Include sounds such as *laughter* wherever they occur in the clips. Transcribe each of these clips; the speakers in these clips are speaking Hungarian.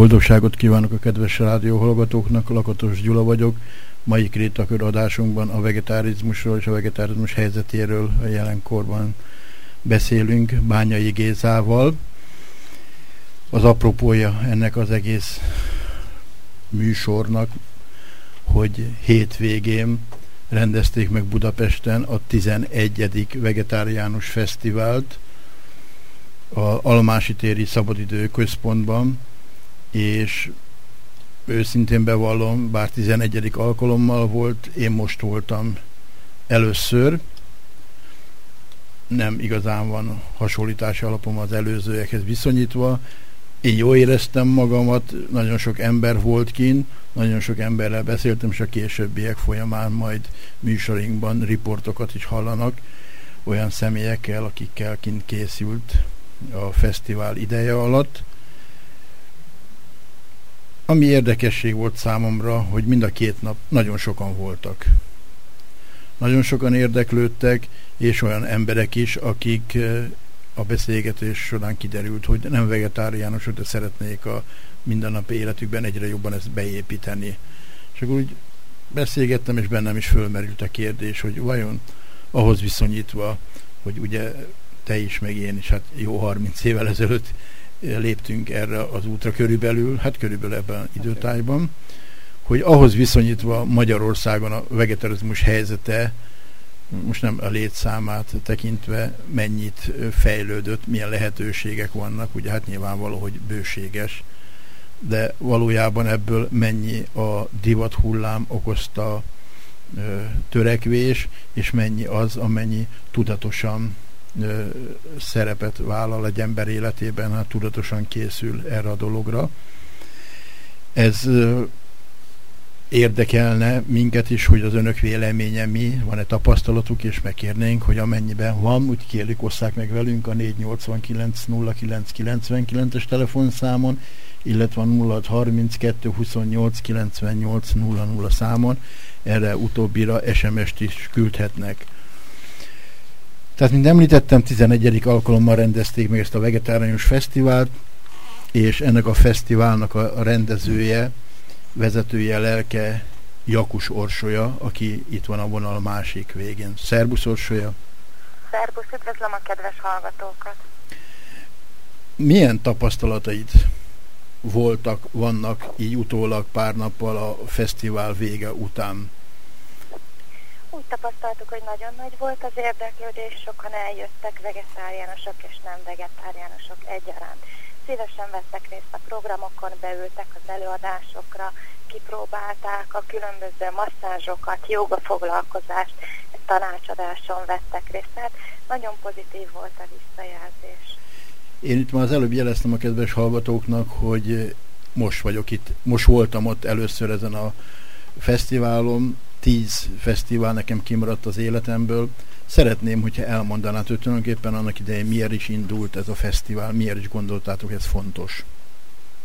Boldogságot kívánok a kedves rádióhallgatóknak, Lakatos Gyula vagyok. Mai krétakör adásunkban a vegetarizmusról és a vegetarizmus helyzetéről a jelenkorban beszélünk Bányai Gézával. Az apropója ennek az egész műsornak, hogy hétvégén rendezték meg Budapesten a 11. vegetáriánus fesztivált a Almási téri szabadidő központban, és őszintén bevallom, bár 11. alkalommal volt, én most voltam először, nem igazán van hasonlítási alapom az előzőekhez viszonyítva. Én jól éreztem magamat, nagyon sok ember volt kin, nagyon sok emberrel beszéltem, és a későbbiek folyamán majd műsorinkban riportokat is hallanak olyan személyekkel, akikkel kint készült a fesztivál ideje alatt. Ami érdekesség volt számomra, hogy mind a két nap nagyon sokan voltak. Nagyon sokan érdeklődtek, és olyan emberek is, akik eh, a beszélgetés során kiderült, hogy nem vegetáriánusok, de szeretnék a mindennapi életükben egyre jobban ezt beépíteni. És akkor úgy beszélgettem, és bennem is fölmerült a kérdés, hogy vajon ahhoz viszonyítva, hogy ugye te is, meg én is, hát jó 30 évvel ezelőtt léptünk erre az útra körülbelül, hát körülbelül ebben időtájban, hogy ahhoz viszonyítva Magyarországon a vegetarizmus helyzete, most nem a létszámát tekintve mennyit fejlődött, milyen lehetőségek vannak, ugye hát nyilvánvaló, hogy bőséges, de valójában ebből mennyi a divat hullám okozta ö, törekvés, és mennyi az, amennyi tudatosan szerepet vállal egy ember életében, hát tudatosan készül erre a dologra. Ez érdekelne minket is, hogy az önök véleménye mi, van-e tapasztalatuk, és megkérnénk, hogy amennyiben van, úgy kérjük, osszák meg velünk a 489 0999 es telefonszámon, illetve a 0632 28 98 00 számon, erre utóbbira SMS-t is küldhetnek. Tehát, mint említettem, 11. alkalommal rendezték meg ezt a vegetáriánus fesztivált, és ennek a fesztiválnak a, a rendezője, vezetője, lelke Jakus Orsolya, aki itt van a vonal másik végén. Szerbusz Orsolya! Szerbusz, üdvözlöm a kedves hallgatókat! Milyen tapasztalataid voltak, vannak így utólag pár nappal a fesztivál vége után? Tapasztaltuk, hogy nagyon nagy volt az érdeklődés, sokan eljöttek vegetáriánusok és nem vegetáriánusok egyaránt. Szívesen vettek részt a programokon, beültek az előadásokra, kipróbálták a különböző masszázsokat, joga foglalkozást, tanácsadáson vettek részt. Tehát nagyon pozitív volt a visszajelzés. Én itt már az előbb jeleztem a kedves hallgatóknak, hogy most vagyok itt, most voltam ott először ezen a fesztiválon, tíz fesztivál nekem kimaradt az életemből. Szeretném, hogyha elmondanád, hogy tulajdonképpen annak idején miért is indult ez a fesztivál, miért is gondoltátok, ez fontos.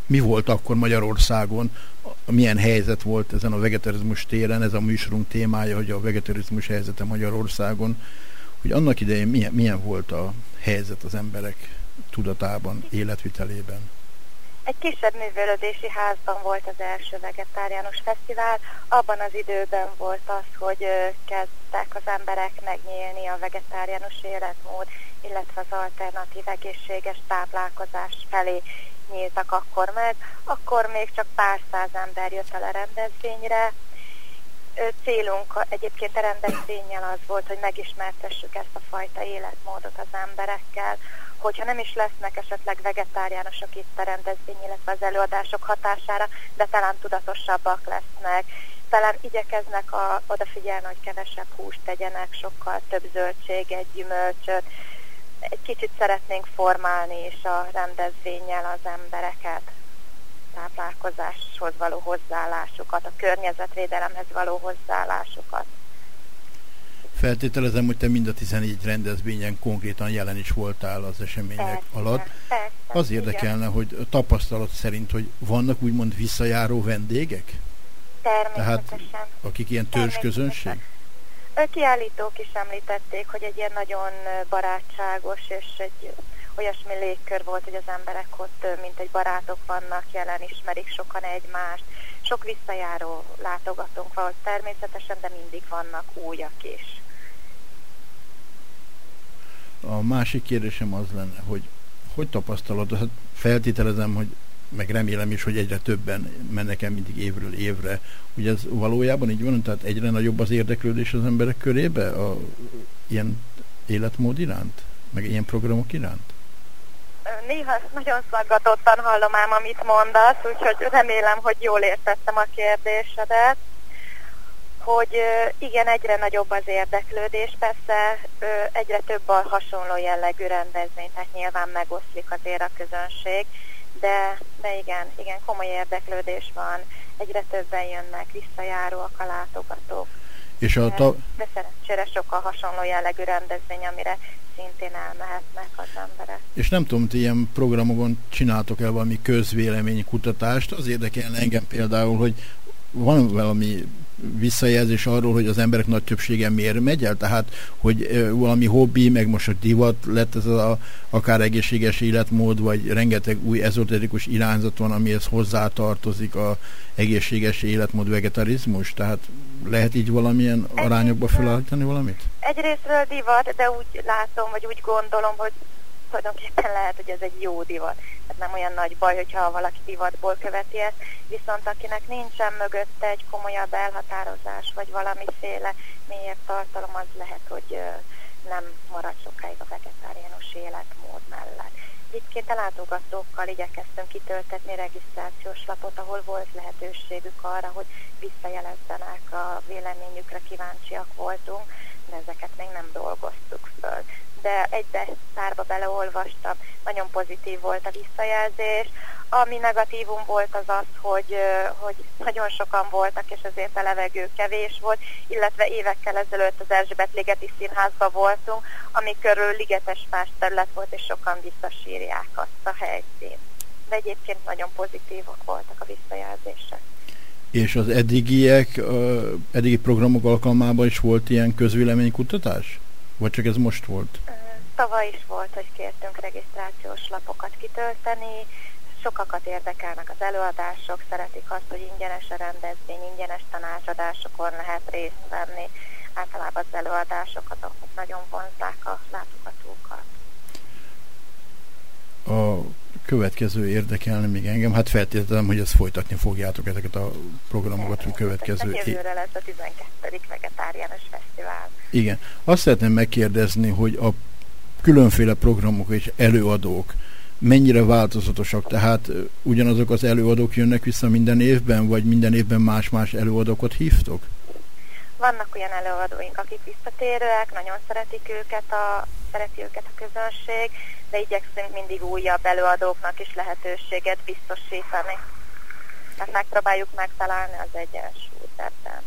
Mi volt akkor Magyarországon, milyen helyzet volt ezen a vegetarizmus téren, ez a műsorunk témája, hogy a vegetarizmus helyzete Magyarországon, hogy annak idején milyen, milyen volt a helyzet az emberek tudatában, életvitelében? Egy kisebb művelődési házban volt az első vegetáriánus fesztivál. Abban az időben volt az, hogy kezdtek az emberek megnyílni a vegetáriánus életmód, illetve az alternatív egészséges táplálkozás felé nyíltak akkor meg. Akkor még csak pár száz ember jött el a rendezvényre. Célunk egyébként a rendezvényel az volt, hogy megismertessük ezt a fajta életmódot az emberekkel, hogyha nem is lesznek esetleg vegetáriánusok itt a rendezvény, illetve az előadások hatására, de talán tudatosabbak lesznek, észtelen igyekeznek a, odafigyelni, hogy kevesebb húst tegyenek, sokkal több zöldséget, gyümölcsöt. Egy kicsit szeretnénk formálni is a rendezvényel az embereket táplálkozáshoz való hozzáállásukat, a környezetvédelemhez való hozzáállásukat. Feltételezem, hogy te mind a 14 rendezvényen konkrétan jelen is voltál az események persze, alatt. Persze, az érdekelne, igen. hogy tapasztalat szerint, hogy vannak úgymond visszajáró vendégek? Természetesen. Tehát akik ilyen törzsközönség? Kiállítók is említették, hogy egy ilyen nagyon barátságos és egy olyasmi légkör volt, hogy az emberek ott, mint egy barátok vannak jelen, ismerik sokan egymást. Sok visszajáró látogatónk volt természetesen, de mindig vannak újak is. A másik kérdésem az lenne, hogy hogy tapasztalod, hát feltételezem, hogy meg remélem is, hogy egyre többen mennek el mindig évről évre. Ugye ez valójában így van, tehát egyre nagyobb az érdeklődés az emberek körébe a ilyen életmód iránt, meg ilyen programok iránt? Néha nagyon szaggatottan hallom ám, amit mondasz, úgyhogy remélem, hogy jól értettem a kérdésedet hogy igen, egyre nagyobb az érdeklődés, persze egyre több a hasonló jellegű rendezvény, tehát nyilván megoszlik azért a közönség, de, de igen, igen, komoly érdeklődés van, egyre többen jönnek, visszajáróak a látogatók. És a ta... De szerencsére sokkal hasonló jellegű rendezvény, amire szintén elmehetnek az emberek. És nem tudom, hogy ilyen programokon csináltok el valami közvéleménykutatást, az érdekelne engem például, hogy van valami visszajelzés arról, hogy az emberek nagy többsége miért megy el, tehát hogy valami hobbi, meg most a divat lett ez a akár egészséges életmód, vagy rengeteg új ezoterikus irányzat van, amihez hozzátartozik a egészséges életmód vegetarizmus, tehát lehet így valamilyen arányokba felállítani valamit? Egyrésztről divat, de úgy látom, vagy úgy gondolom, hogy tulajdonképpen lehet, hogy ez egy jó divat. Tehát nem olyan nagy baj, hogyha valaki divatból követi ezt, viszont akinek nincsen mögötte egy komolyabb elhatározás, vagy valamiféle mélyebb tartalom, az lehet, hogy nem marad sokáig a vegetáriánus életmód mellett. Egyébként a látogatókkal igyekeztünk kitöltetni regisztrációs lapot, ahol volt lehetőségük arra, hogy visszajelezzenek a véleményükre, kíváncsiak voltunk, de ezeket még nem dolgoztuk föl de egybe szárba beleolvastam, nagyon pozitív volt a visszajelzés. Ami negatívum volt az az, hogy, hogy nagyon sokan voltak, és azért a levegő kevés volt, illetve évekkel ezelőtt az Erzsébet Ligeti Színházba voltunk, ami körül ligetes más terület volt, és sokan visszasírják azt a helyszínt. De egyébként nagyon pozitívak voltak a visszajelzések. És az eddigiek, eddigi programok alkalmában is volt ilyen közvéleménykutatás? Vagy csak ez most volt? Tavaly is volt, hogy kértünk regisztrációs lapokat kitölteni, sokakat érdekelnek az előadások, szeretik azt, hogy ingyenes a rendezvény, ingyenes tanácsadásokon lehet részt venni. Általában az előadásokat, ahol nagyon vonzák a látogatókat. A következő érdekelne még engem, hát feltételezem, hogy ezt folytatni fogjátok ezeket a programokat, hogy következő... Jövőre lesz a 12. vegetáriánus fesztivál. Igen. Azt szeretném megkérdezni, hogy a különféle programok és előadók mennyire változatosak, tehát ugyanazok az előadók jönnek vissza minden évben, vagy minden évben más-más előadókat hívtok? Vannak olyan előadóink, akik visszatérőek, nagyon szeretik őket a, szereti őket a közönség, de igyekszünk mindig újabb előadóknak is lehetőséget biztosítani. Tehát megpróbáljuk megtalálni az egyensúlyt ebben.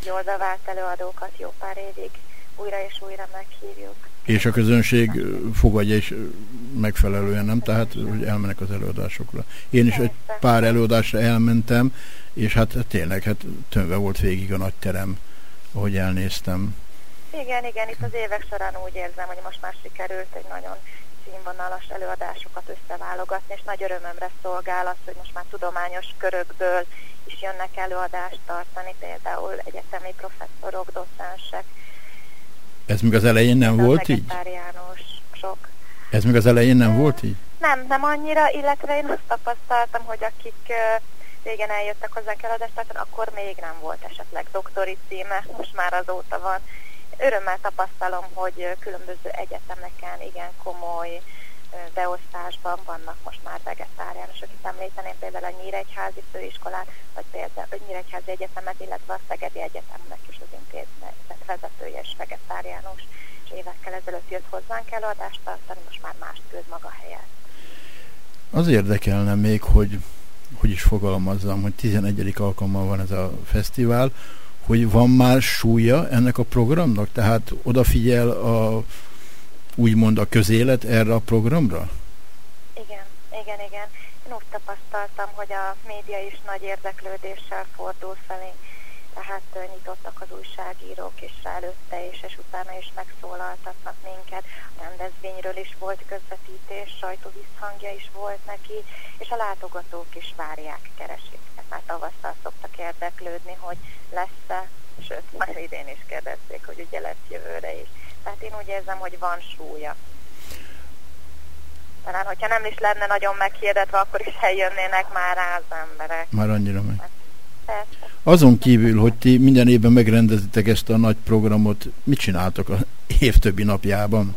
Egy oldalvált előadókat jó pár évig újra és újra meghívjuk. És a közönség fogadja is megfelelően, nem? Tehát, hogy elmennek az előadásokra. Én is egy pár előadásra elmentem, és hát tényleg, hát tömve volt végig a nagy terem, ahogy elnéztem. Igen, igen, itt az évek során úgy érzem, hogy most már sikerült egy nagyon színvonalas előadásokat összeválogatni, és nagy örömömre szolgál az, hogy most már tudományos körökből is jönnek előadást tartani, például egyetemi professzorok, docensek, ez még az elején nem volt így? sok. Ez még az elején nem volt így? Nem, nem annyira, illetve én azt tapasztaltam, hogy akik régen eljöttek hozzánk eladást tartani, akkor még nem volt esetleg doktori címe, most már azóta van. Örömmel tapasztalom, hogy különböző egyetemeken igen komoly beosztásban vannak most már vegetáriánusok. Itt említeném például a Nyíregyházi főiskolát, vagy például a Nyíregyházi Egyetemet, illetve a Szegedi Egyetemnek is az intézet vezetője és vegetáriánus, és évekkel ezelőtt jött hozzánk előadást tartani, most már mást küld maga helyett. Az érdekelne még, hogy hogy is fogalmazzam, hogy 11. alkalommal van ez a fesztivál, hogy van már súlya ennek a programnak? Tehát odafigyel a úgymond a közélet erre a programra? Igen, igen, igen. Én úgy tapasztaltam, hogy a média is nagy érdeklődéssel fordul felé tehát nyitottak az újságírók is rá előtte és, és utána is megszólaltatnak minket. A rendezvényről is volt közvetítés, sajtóvisszhangja is volt neki, és a látogatók is várják, keresik. Hát már tavasszal szoktak érdeklődni, hogy lesz-e, sőt, már idén is kérdezték, hogy ugye lesz jövőre is. Tehát én úgy érzem, hogy van súlya. Talán, hogyha nem is lenne nagyon meghirdetve, akkor is eljönnének már rá az emberek. Már annyira meg. Hát, persze. Azon kívül, hogy ti minden évben megrendezitek ezt a nagy programot, mit csináltok a év többi napjában?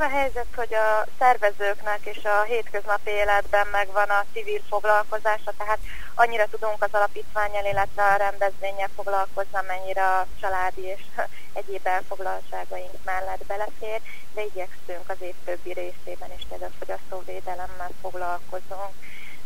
A helyzet, hogy a szervezőknek és a hétköznapi életben megvan a civil foglalkozása, tehát annyira tudunk az alapítványjal, illetve a rendezvényel foglalkozni, amennyire a családi és *laughs* egyéb elfoglaltságaink mellett belefér, de igyekszünk az év többi részében is például fogyasztóvédelemmel foglalkozunk,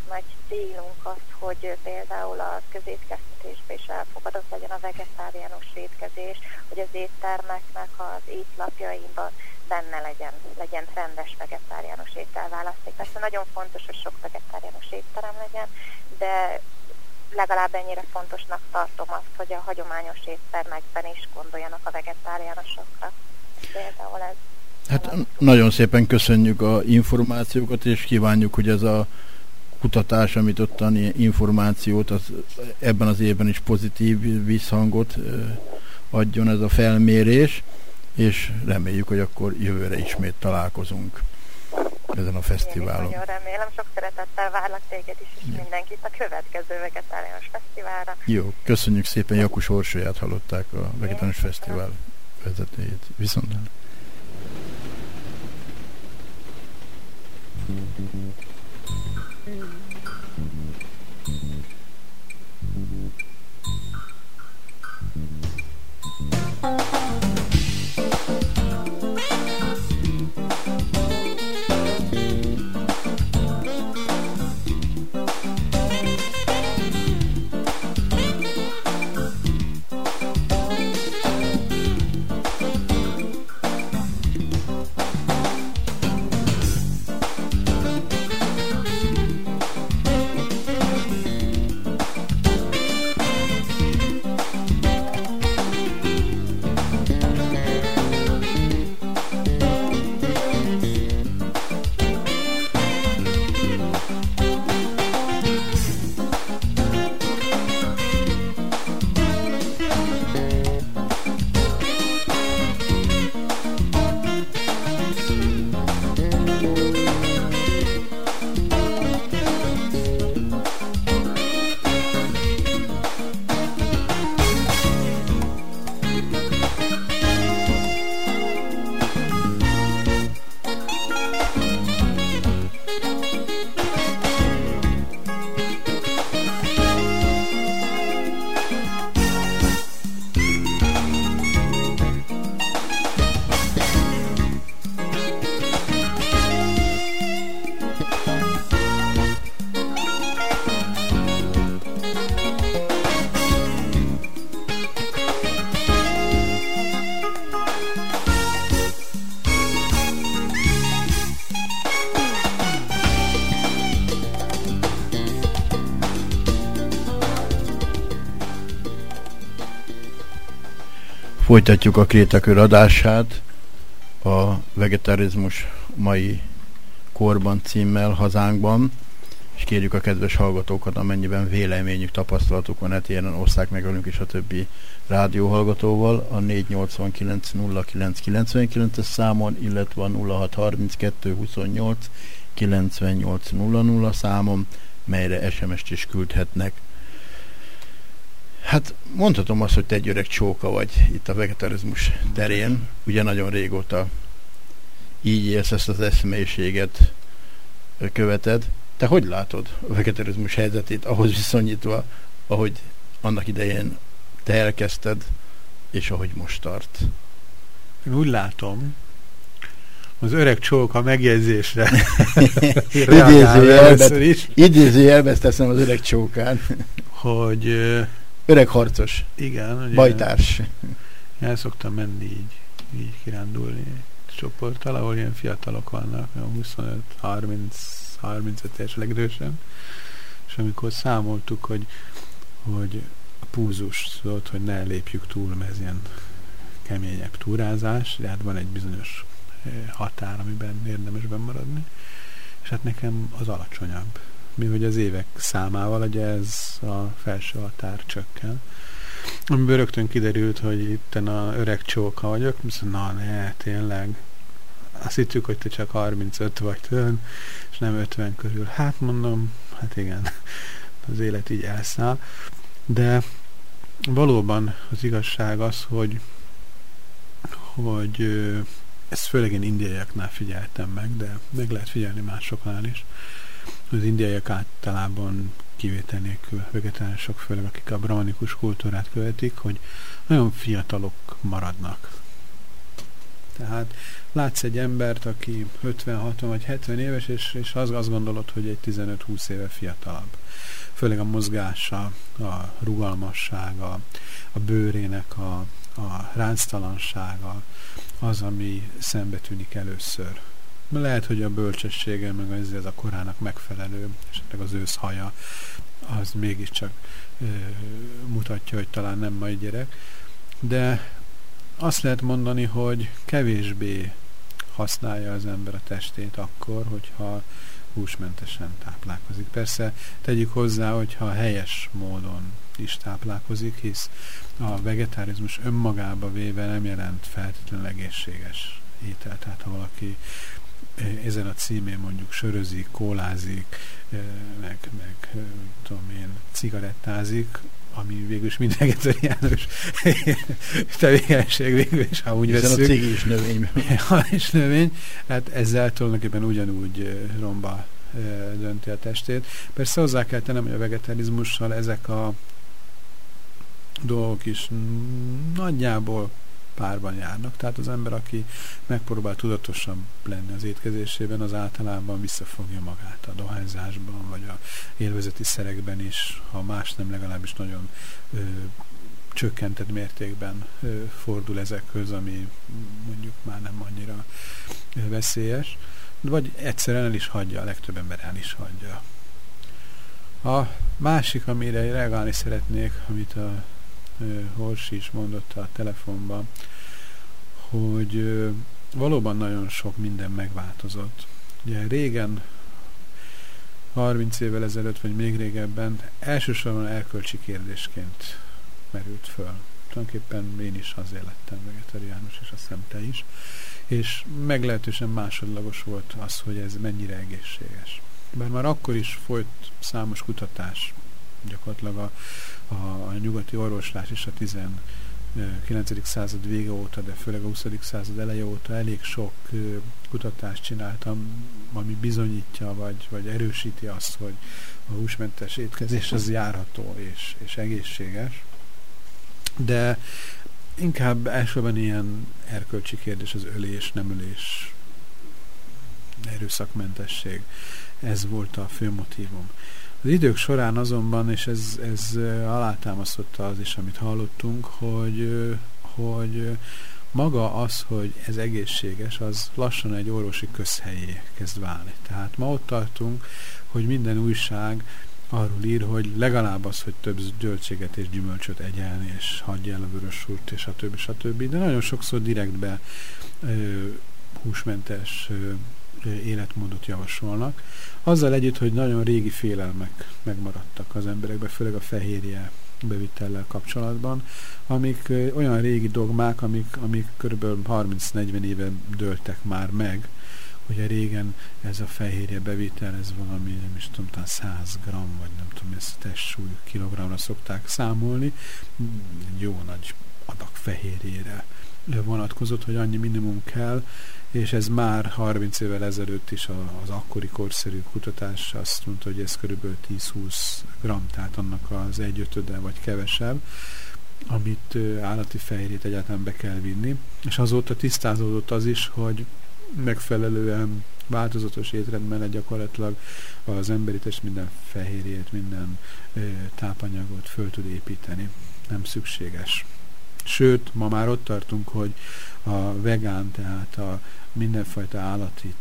nagy célunk az, hogy például a közétkeztetésben is elfogadott legyen a vegetáriánus étkezés, hogy az éttermeknek az étlapjaimban benne legyen, legyen rendes vegetáriánus ételválaszték. Persze nagyon fontos, hogy sok vegetáriánus étterem legyen, de legalább ennyire fontosnak tartom azt, hogy a hagyományos éttermekben is gondoljanak a vegetáriánusokra. Például ez Hát nagyon szépen köszönjük a információkat, és kívánjuk, hogy ez a kutatás, amit ottani információt, az ebben az évben is pozitív visszhangot adjon ez a felmérés, és reméljük, hogy akkor jövőre ismét találkozunk ezen a fesztiválon. Én nagyon remélem, sok szeretettel várlak téged is, és mindenkit a következő vegetáriánus fesztiválra. Jó, köszönjük szépen, Jakus Orsolyát hallották a vegetáriánus fesztivál vezetőjét. Viszont. Folytatjuk a Krétakör adását a vegetarizmus mai korban címmel hazánkban, és kérjük a kedves hallgatókat, amennyiben véleményük, tapasztalatuk van etéren, osszák meg velünk is a többi rádióhallgatóval a 489 0999 es számon, illetve a 0632 28 98 00 számon, melyre SMS-t is küldhetnek. Hát mondhatom azt, hogy te egy öreg csóka vagy itt a vegetarizmus terén. Ugye nagyon régóta így élsz ezt az eszmélyiséget követed. Te hogy látod a vegetarianizmus helyzetét ahhoz viszonyítva, ahogy annak idején te elkezdted, és ahogy most tart? Én úgy látom, az öreg csók a megjegyzésre *laughs* idézőjelbe ezt teszem az öreg csókán. Hogy öreg harcos. Igen. Ugye, bajtárs. El szoktam menni így, így kirándulni csoporttal, ahol ilyen fiatalok vannak, 25, 30, 35 éves legidősen, és amikor számoltuk, hogy, hogy a púzus szólt, hogy ne lépjük túl, mert ez ilyen keményebb túrázás, de hát van egy bizonyos határ, amiben érdemes maradni, és hát nekem az alacsonyabb. Mi hogy az évek számával, ugye ez a felső határ csökken. Amiből rögtön kiderült, hogy itt a öreg csóka vagyok, viszont na ne, tényleg. Azt hittük, hogy te csak 35 vagy tőle, és nem 50 körül. Hát mondom, hát igen, *laughs* az élet így elszáll. De valóban az igazság az, hogy hogy ezt főleg én indiaiaknál figyeltem meg, de meg lehet figyelni másoknál is. Az indiaiak általában kivétel nélkül vegetáriánusok, főleg akik a brahmanikus kultúrát követik, hogy nagyon fiatalok maradnak. Tehát látsz egy embert, aki 50, 60 vagy 70 éves, és, és az, azt gondolod, hogy egy 15-20 éve fiatalabb. Főleg a mozgása, a rugalmassága, a bőrének a, a ránctalansága, az, ami szembe tűnik először. Lehet, hogy a bölcsessége, meg ez, ez a korának megfelelő, esetleg az ősz haja, az mégiscsak ö, mutatja, hogy talán nem majd gyerek. De azt lehet mondani, hogy kevésbé használja az ember a testét akkor, hogyha húsmentesen táplálkozik. Persze tegyük hozzá, hogyha helyes módon is táplálkozik, hisz a vegetárizmus önmagába véve nem jelent feltétlenül egészséges étel. Tehát ha valaki ezen a címén mondjuk sörözik, kólázik, meg, meg tudom én, cigarettázik, ami végül is mind vegetáriánus *laughs* tevékenység végül is, ha úgy Hiszen veszük. a cigi is növény. *laughs* Ha is növény, hát ezzel tulajdonképpen ugyanúgy romba dönti a testét. Persze hozzá kell tennem, hogy a vegetarizmussal ezek a dolgok is nagyjából párban járnak. Tehát az ember, aki megpróbál tudatosabb lenni az étkezésében, az általában visszafogja magát a dohányzásban, vagy a élvezeti szerekben is, ha más nem legalábbis nagyon ö, csökkentett mértékben ö, fordul ezekhez, ami mondjuk már nem annyira ö, veszélyes, vagy egyszerűen el is hagyja, a legtöbb ember el is hagyja. A másik, amire reagálni szeretnék, amit a Horsi is mondott a telefonban, hogy valóban nagyon sok minden megváltozott. Ugye régen, 30 évvel ezelőtt, vagy még régebben elsősorban erkölcsi kérdésként merült föl. Tulajdonképpen én is azért lettem vegetariánus, és azt hiszem te is. És meglehetősen másodlagos volt az, hogy ez mennyire egészséges. Bár már akkor is folyt számos kutatás, gyakorlatilag a a, a nyugati orvoslás is a 19. század vége óta, de főleg a 20. század eleje óta elég sok kutatást csináltam, ami bizonyítja, vagy, vagy erősíti azt, hogy a húsmentes étkezés az járható és, és egészséges. De inkább elsőben ilyen erkölcsi kérdés az ölés, nem ölés, erőszakmentesség. Ez volt a fő motivum. Az idők során azonban, és ez, ez alátámasztotta az is, amit hallottunk, hogy, hogy maga az, hogy ez egészséges, az lassan egy orvosi közhelyé kezd válni. Tehát ma ott tartunk, hogy minden újság arról ír, hogy legalább az, hogy több zöldséget és gyümölcsöt egyelni, és hagyja el a vörös súrt, és többi, stb. De nagyon sokszor direktbe húsmentes ö, életmódot javasolnak. Azzal együtt, hogy nagyon régi félelmek megmaradtak az emberekben, főleg a fehérje bevitellel kapcsolatban, amik olyan régi dogmák, amik, amik kb. 30-40 éve dőltek már meg, a régen ez a fehérje bevitel, ez valami, nem is tudom, talán 100 gram, vagy nem tudom, ezt testsúly kilogramra szokták számolni, jó nagy adag fehérjére vonatkozott, hogy annyi minimum kell, és ez már 30 évvel ezelőtt is az akkori korszerű kutatás azt mondta, hogy ez körülbelül 10-20 gram, tehát annak az egyötöde vagy kevesebb, amit állati fehérjét egyáltalán be kell vinni. És azóta tisztázódott az is, hogy megfelelően változatos étrend mellett gyakorlatilag az emberi test minden fehérjét, minden tápanyagot föl tud építeni. Nem szükséges. Sőt, ma már ott tartunk, hogy a vegán, tehát a mindenfajta állati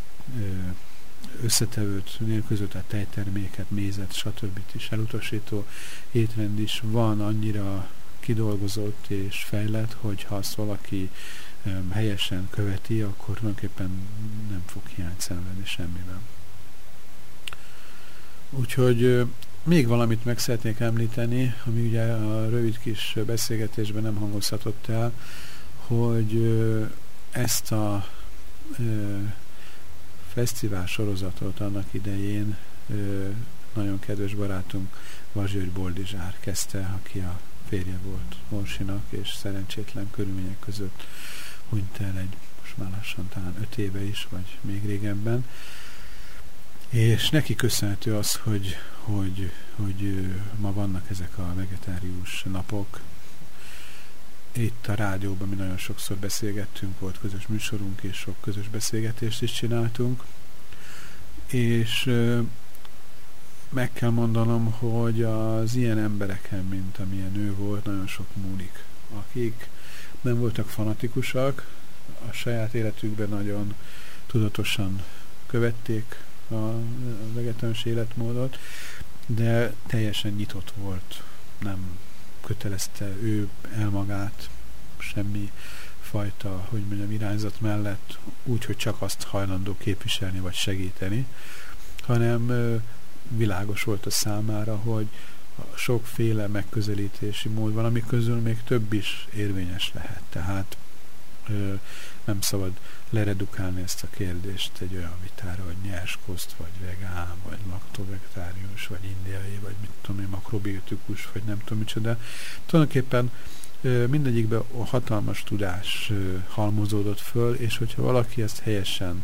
összetevőt nélkülöző, tehát tejterméket, mézet, stb. is elutasító étrend is van annyira kidolgozott és fejlett, hogy ha azt valaki helyesen követi, akkor tulajdonképpen nem fog hiányt szenvedni semmiben. Úgyhogy még valamit meg szeretnék említeni, ami ugye a rövid kis beszélgetésben nem hangozhatott el, hogy ezt a fesztivál sorozatot annak idején nagyon kedves barátunk Vazsőr Boldizsár kezdte, aki a férje volt Orsinak, és szerencsétlen körülmények között hunyt el egy, most már lassan talán öt éve is, vagy még régebben. És neki köszönhető az, hogy, hogy, hogy ma vannak ezek a vegetárius napok. Itt a rádióban mi nagyon sokszor beszélgettünk, volt közös műsorunk, és sok közös beszélgetést is csináltunk. És meg kell mondanom, hogy az ilyen embereken, mint amilyen ő volt, nagyon sok múlik, akik nem voltak fanatikusak, a saját életükben nagyon tudatosan követték a vegetáns életmódot, de teljesen nyitott volt, nem kötelezte ő el magát semmi fajta, hogy mondjam, irányzat mellett, úgy, hogy csak azt hajlandó képviselni vagy segíteni, hanem világos volt a számára, hogy sokféle megközelítési mód van, ami közül még több is érvényes lehet. Tehát nem szabad leredukálni ezt a kérdést egy olyan vitára, hogy nyers koszt, vagy vegán, vagy laktovegetárius, vagy indiai, vagy mit tudom én, makrobiotikus, vagy nem tudom micsoda. Tulajdonképpen mindegyikben hatalmas tudás halmozódott föl, és hogyha valaki ezt helyesen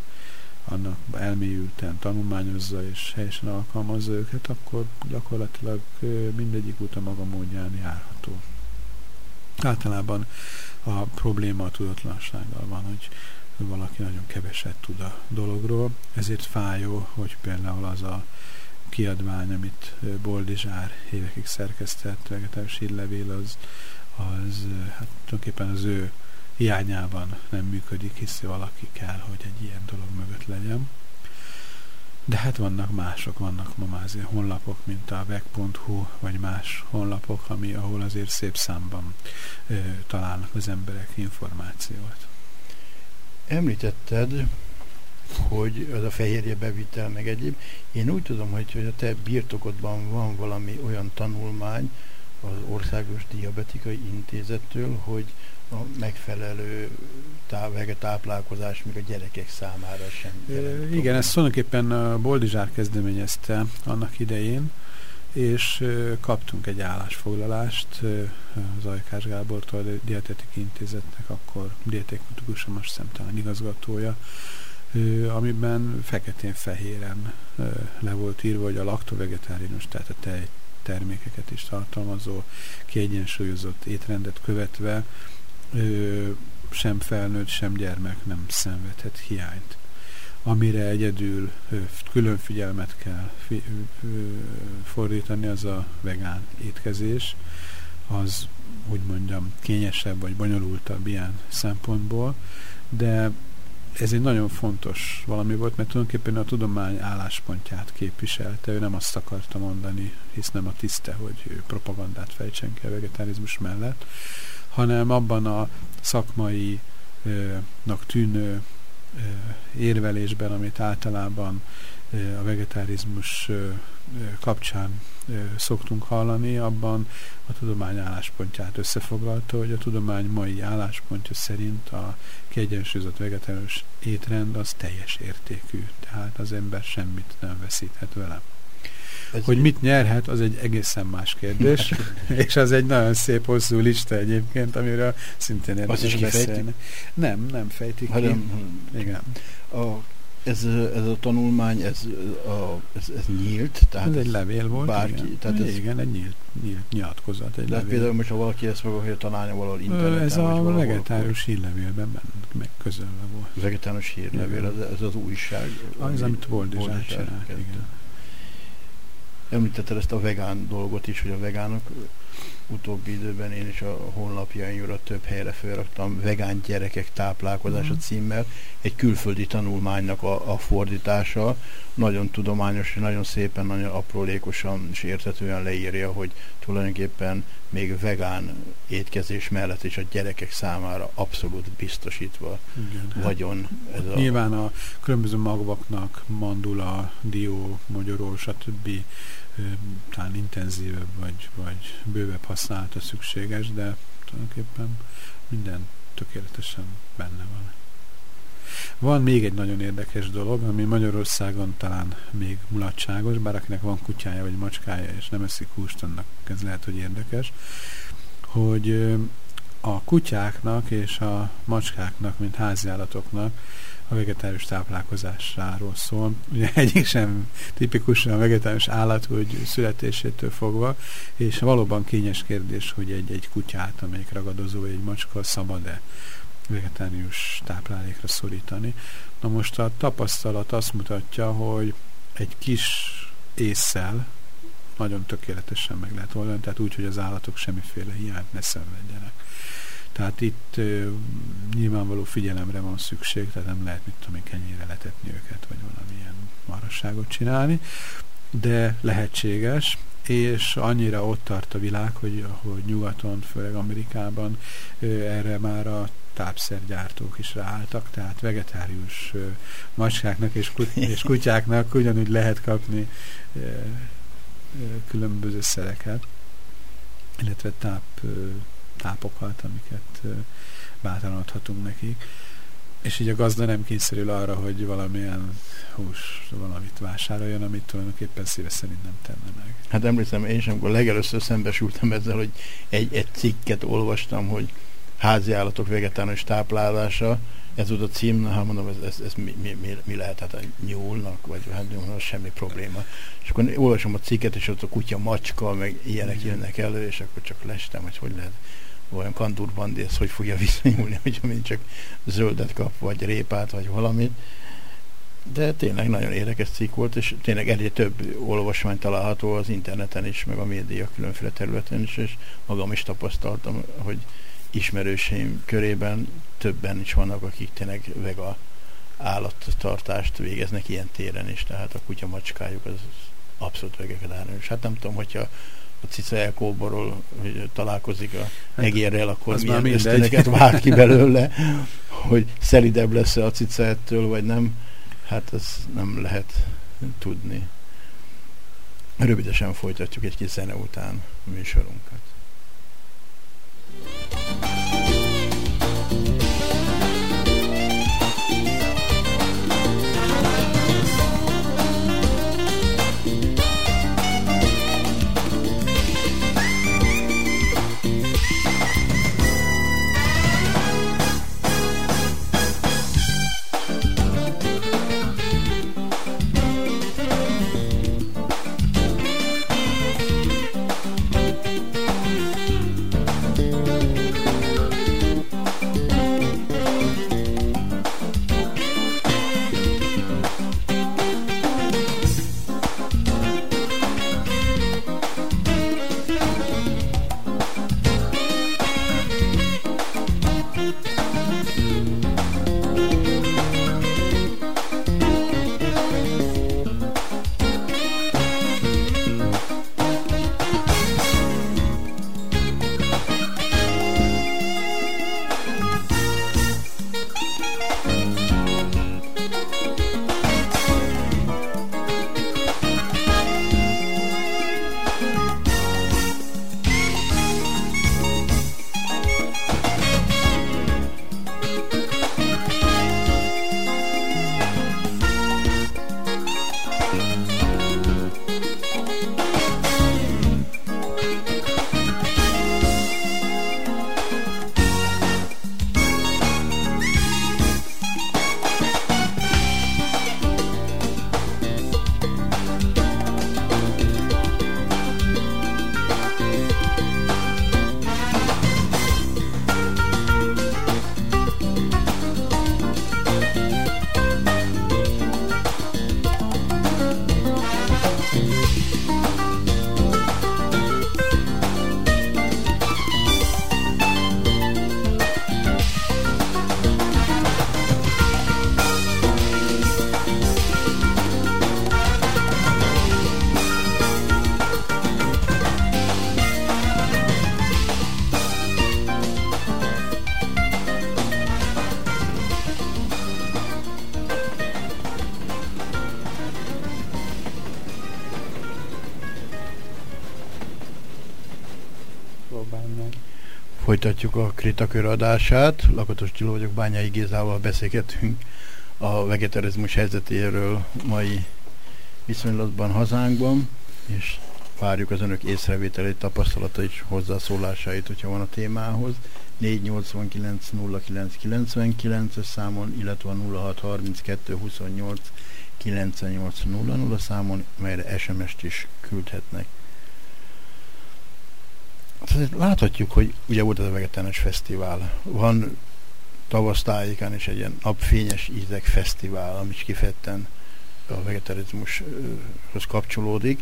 annak elmélyülten tanulmányozza és helyesen alkalmazza őket, akkor gyakorlatilag mindegyik út a maga módján járható. Általában a probléma a tudatlansággal van, hogy valaki nagyon keveset tud a dologról, ezért fájó, hogy például az a kiadvány, amit Boldizsár évekig szerkesztett, vegetáris hírlevél, az, az hát tulajdonképpen az ő hiányában nem működik, hisz valaki kell, hogy egy ilyen dolog mögött legyen. De hát vannak mások, vannak ma már azért honlapok, mint a veg.hu, vagy más honlapok, ami, ahol azért szép számban ö, találnak az emberek információt. Említetted, hogy az a fehérje bevitel meg egyéb. Én úgy tudom, hogy, hogy a te birtokodban van valami olyan tanulmány az Országos Diabetikai Intézettől, hogy a megfelelő tá- táplálkozás még a gyerekek számára sem. E, igen, ezt tulajdonképpen Boldizsár kezdeményezte annak idején, és kaptunk egy állásfoglalást az Ajkás Gábortól, a Dietetik Intézetnek, akkor dietetikus, most szemtelen igazgatója, amiben feketén-fehéren le volt írva, hogy a laktovegetáriánus, tehát a tej termékeket is tartalmazó, kiegyensúlyozott étrendet követve ö, sem felnőtt, sem gyermek nem szenvedhet hiányt. Amire egyedül ö, külön figyelmet kell fi, ö, fordítani, az a vegán étkezés. Az, úgy mondjam, kényesebb vagy bonyolultabb ilyen szempontból, de ez egy nagyon fontos valami volt, mert tulajdonképpen a tudomány álláspontját képviselte. Ő nem azt akarta mondani, hisz nem a tiszte, hogy ő propagandát fejtsen ki a vegetárizmus mellett, hanem abban a szakmai-nak tűnő érvelésben, amit általában a vegetárizmus kapcsán szoktunk hallani, abban a tudomány álláspontját összefoglalta, hogy a tudomány mai álláspontja szerint a kiegyensúlyozott vegetárius étrend az teljes értékű, tehát az ember semmit nem veszíthet vele. Ez hogy mit nyerhet, az egy egészen más kérdés, *laughs* és az egy nagyon szép hosszú lista egyébként, amiről szintén érdemes beszélni. Nem, nem fejtik ki. Igen. A ez, ez a tanulmány, ez, a, ez, ez nyílt? Tehát ez egy levél volt, bárki, igen. Tehát ez, igen, egy nyílt, nyílt nyilatkozat. Egy levél. például most, ha valaki ezt meg akarja találni valahol interneten, Ez a vegetárius hírlevélben meg közölve volt. Vegetárius hírlevél, ez, ez az újság. Az, amit Boldizsán csinált, igen. Említetted ezt a vegán dolgot is, hogy a vegánok utóbbi időben én is a honlapjaimra több helyre felraktam vegán gyerekek táplálkozása mm. címmel, egy külföldi tanulmánynak a, a fordítása, nagyon tudományos, nagyon szépen, nagyon aprólékosan és értetően leírja, hogy tulajdonképpen még vegán étkezés mellett is a gyerekek számára abszolút biztosítva Igen. vagyon. Ez a... Nyilván a különböző magvaknak mandula, dió, magyarul, stb talán intenzívebb vagy, vagy bővebb használata szükséges, de tulajdonképpen minden tökéletesen benne van. Van még egy nagyon érdekes dolog, ami Magyarországon talán még mulatságos, bár akinek van kutyája vagy macskája, és nem eszik húst, annak ez lehet, hogy érdekes, hogy a kutyáknak és a macskáknak, mint háziállatoknak a vegetárius táplálkozásáról szól. Ugye *laughs* egyik sem tipikusan a vegetárius állat, hogy születésétől fogva, és valóban kényes kérdés, hogy egy-egy kutyát, amelyik ragadozó, egy macska szabad-e vegetárius táplálékra szorítani. Na most a tapasztalat azt mutatja, hogy egy kis észszel nagyon tökéletesen meg lehet oldani, tehát úgy, hogy az állatok semmiféle hiányt ne szenvedjenek. Tehát itt ö, nyilvánvaló figyelemre van szükség, tehát nem lehet, mit tudom én, kenyére letetni őket, vagy valamilyen marasságot csinálni, de lehetséges, és annyira ott tart a világ, hogy, hogy nyugaton, főleg Amerikában ö, erre már a tápszergyártók is ráálltak, tehát vegetárius ö, macskáknak és, kut és kutyáknak ugyanúgy lehet kapni ö, ö, különböző szereket, illetve táp tápokat, amiket bátran adhatunk nekik. És így a gazda nem kényszerül arra, hogy valamilyen hús, valamit vásároljon, amit tulajdonképpen szíve szerint nem tenne meg. Hát emlékszem, én sem, amikor legelőször szembesültem ezzel, hogy egy, egy cikket olvastam, hogy házi állatok vegetáriánus táplálása, ez volt a cím, hát mondom, ez, ez, ez mi, mi, mi, mi lehet, hát a nyúlnak, vagy hát mondom, semmi probléma. És akkor olvasom a cikket, és ott a kutya, macska, meg ilyenek jönnek elő, és akkor csak lestem, hogy hogy lehet olyan kandúrbandi, ez hogy fogja *laughs* viszonyulni, hogy amint csak zöldet kap, vagy répát, vagy valamit. De tényleg nagyon érdekes cikk volt, és tényleg egyre több olvasmány található az interneten is, meg a média különféle területen is, és magam is tapasztaltam, hogy ismerőseim körében többen is vannak, akik tényleg vega állattartást végeznek ilyen téren is, tehát a kutya macskájuk az abszolút vegetáriánus. Hát nem tudom, hogyha a cica elkóborol, hogy találkozik a hát, egérrel, akkor az milyen ösztönöket vált ki belőle, hogy szelidebb lesz-e a cica ettől, vagy nem. Hát ez nem lehet tudni. Rövidesen folytatjuk egy kis zene után a műsorunkat. Folytatjuk a Kritakör adását. Lakatos Gyula vagyok, Bányai Gézával beszélgetünk a vegetarizmus helyzetéről mai viszonylatban hazánkban, és várjuk az önök észrevételét, tapasztalatait és hozzászólásait, hogyha van a témához. 489 09 99 számon, illetve a 0632 28 98 00 számon, melyre SMS-t is küldhetnek. Hát láthatjuk, hogy ugye volt ez a vegetános fesztivál. Van tavasztájékán is egy ilyen napfényes ízek fesztivál, ami is kifejezetten a vegetarizmushoz kapcsolódik,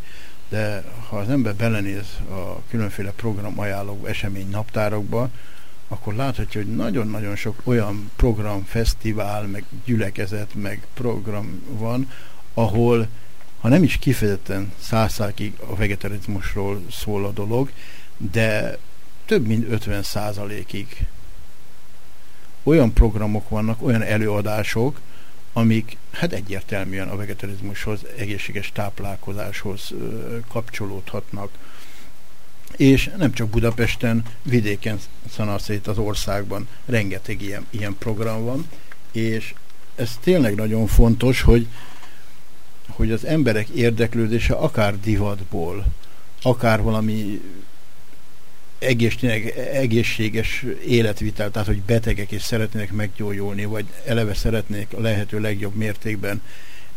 de ha az ember belenéz a különféle program ajánló esemény naptárokba, akkor láthatja, hogy nagyon-nagyon sok olyan program, fesztivál, meg gyülekezet, meg program van, ahol, ha nem is kifejezetten százszákig a vegetarizmusról szól a dolog, de több mint 50 százalékig olyan programok vannak, olyan előadások, amik hát egyértelműen a vegetarizmushoz, egészséges táplálkozáshoz kapcsolódhatnak. És nem csak Budapesten, vidéken szanaszét az országban rengeteg ilyen, ilyen program van, és ez tényleg nagyon fontos, hogy, hogy az emberek érdeklődése akár divatból, akár valami egészséges, egészséges életvitel, tehát hogy betegek is szeretnének meggyógyulni, vagy eleve szeretnék a lehető legjobb mértékben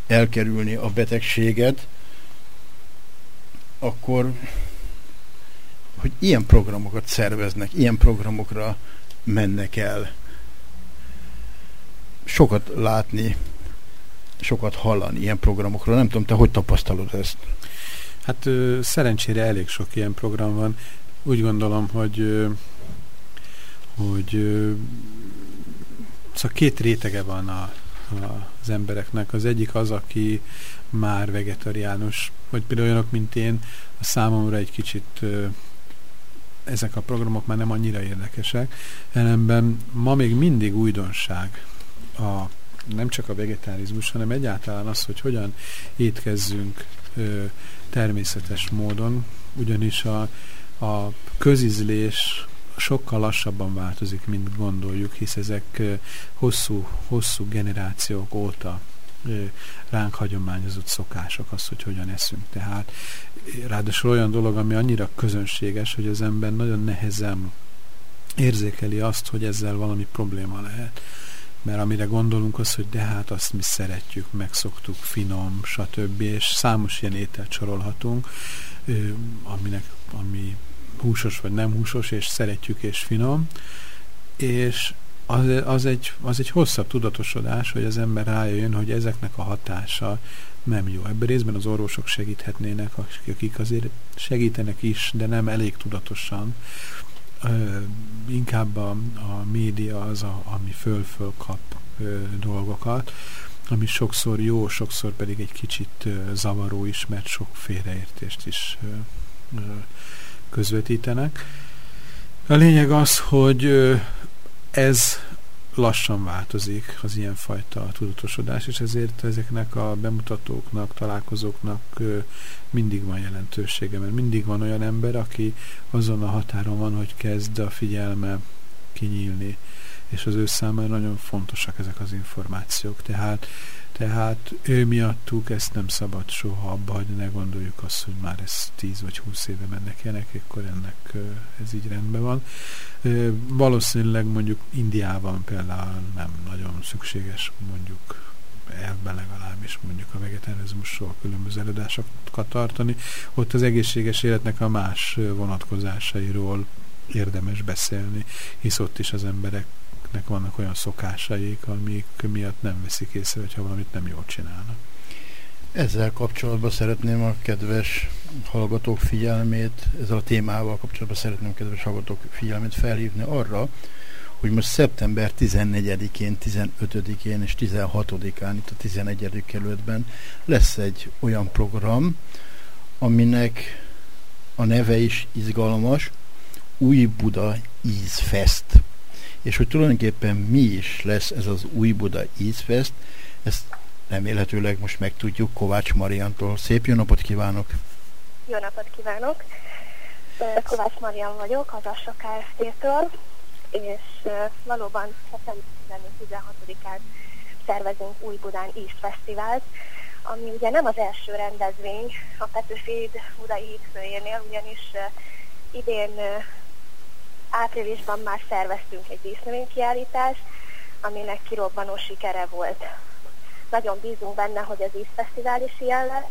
elkerülni a betegséget, akkor hogy ilyen programokat szerveznek, ilyen programokra mennek el. Sokat látni, sokat hallani ilyen programokról. Nem tudom, te hogy tapasztalod ezt? Hát szerencsére elég sok ilyen program van úgy gondolom, hogy hogy szóval két rétege van a, a, az embereknek. Az egyik az, aki már vegetariánus, vagy például olyanok, mint én, a számomra egy kicsit ezek a programok már nem annyira érdekesek, ellenben ma még mindig újdonság a, nem csak a vegetárizmus, hanem egyáltalán az, hogy hogyan étkezzünk ö, természetes módon, ugyanis a a közizlés sokkal lassabban változik, mint gondoljuk, hisz ezek hosszú, hosszú generációk óta ránk hagyományozott szokások az, hogy hogyan eszünk. Tehát ráadásul olyan dolog, ami annyira közönséges, hogy az ember nagyon nehezen érzékeli azt, hogy ezzel valami probléma lehet. Mert amire gondolunk az, hogy de hát azt mi szeretjük, megszoktuk, finom, stb. És számos ilyen ételt sorolhatunk, aminek, ami húsos vagy nem húsos, és szeretjük és finom, és az, az, egy, az egy hosszabb tudatosodás, hogy az ember rájön, hogy ezeknek a hatása nem jó. Ebben részben az orvosok segíthetnének, akik azért segítenek is, de nem elég tudatosan. Ö, inkább a, a média az, a, ami föl-föl kap ö, dolgokat, ami sokszor jó, sokszor pedig egy kicsit ö, zavaró is, mert sok félreértést is ö, ö, közvetítenek. A lényeg az, hogy ez lassan változik az ilyenfajta tudatosodás, és ezért ezeknek a bemutatóknak, találkozóknak mindig van jelentősége, mert mindig van olyan ember, aki azon a határon van, hogy kezd a figyelme kinyílni, és az ő számára nagyon fontosak ezek az információk. Tehát tehát ő miattuk ezt nem szabad soha abba hagyni, ne gondoljuk azt, hogy már ez 10 vagy 20 éve mennek ilyenek, akkor ennek ez így rendben van. Valószínűleg mondjuk Indiában például nem nagyon szükséges mondjuk elben legalábbis mondjuk a vegetarianizmusról különböző előadásokat tartani. Ott az egészséges életnek a más vonatkozásairól érdemes beszélni, hisz ott is az emberek embereknek vannak olyan szokásaik, amik miatt nem veszik észre, hogyha valamit nem jól csinálnak. Ezzel kapcsolatban szeretném a kedves hallgatók figyelmét, ezzel a témával kapcsolatban szeretném a kedves hallgatók figyelmét felhívni arra, hogy most szeptember 14-én, 15-én és 16-án itt a 11. kerületben lesz egy olyan program, aminek a neve is izgalmas, Új Buda Ízfest és hogy tulajdonképpen mi is lesz ez az új Buda Ízfest, ezt remélhetőleg most megtudjuk Kovács Mariantól. Szép jó napot kívánok! Jó napot kívánok! Kovács Marian vagyok, az Assa Kft-től, és valóban szeptember 16-án szervezünk Új Budán East Fesztivált, ami ugye nem az első rendezvény a Petőfi Budai hídfőjénél, ugyanis idén áprilisban már szerveztünk egy dísznövénykiállítást, aminek kirobbanó sikere volt. Nagyon bízunk benne, hogy az East Fesztivál is ilyen lesz,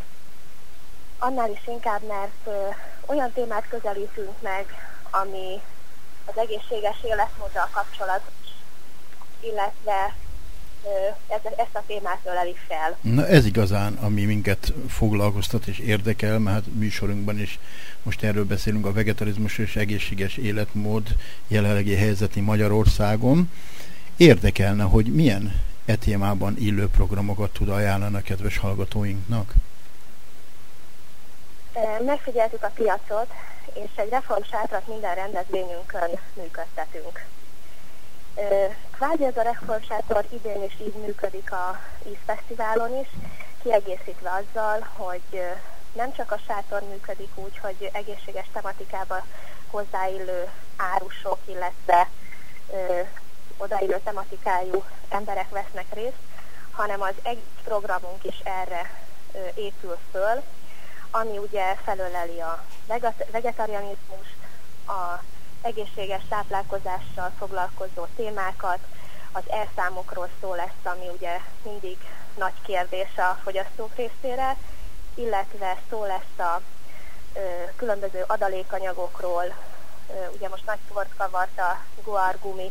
annál is inkább, mert ö, olyan témát közelítünk meg, ami az egészséges életmóddal kapcsolatos, illetve ezt a témát öleli fel. Na ez igazán, ami minket foglalkoztat és érdekel, mert hát műsorunkban is most erről beszélünk a vegetarizmus és egészséges életmód jelenlegi helyzeti Magyarországon. Érdekelne, hogy milyen e témában illő programokat tud ajánlani a kedves hallgatóinknak? Megfigyeltük a piacot, és egy reformsátrat minden rendezvényünkön működtetünk. Kvázi ez a reformsátor idén is így működik a Fesztiválon is, kiegészítve azzal, hogy nem csak a sátor működik úgy, hogy egészséges tematikába hozzáillő árusok, illetve ö, odaillő tematikájú emberek vesznek részt, hanem az egész programunk is erre ö, épül föl, ami ugye felöleli a vegetarianizmust, a egészséges táplálkozással foglalkozó témákat, az elszámokról szól lesz, ami ugye mindig nagy kérdés a fogyasztók részére, illetve szó lesz a ö, különböző adalékanyagokról, ö, ugye most nagy sport kavart a guar gumi,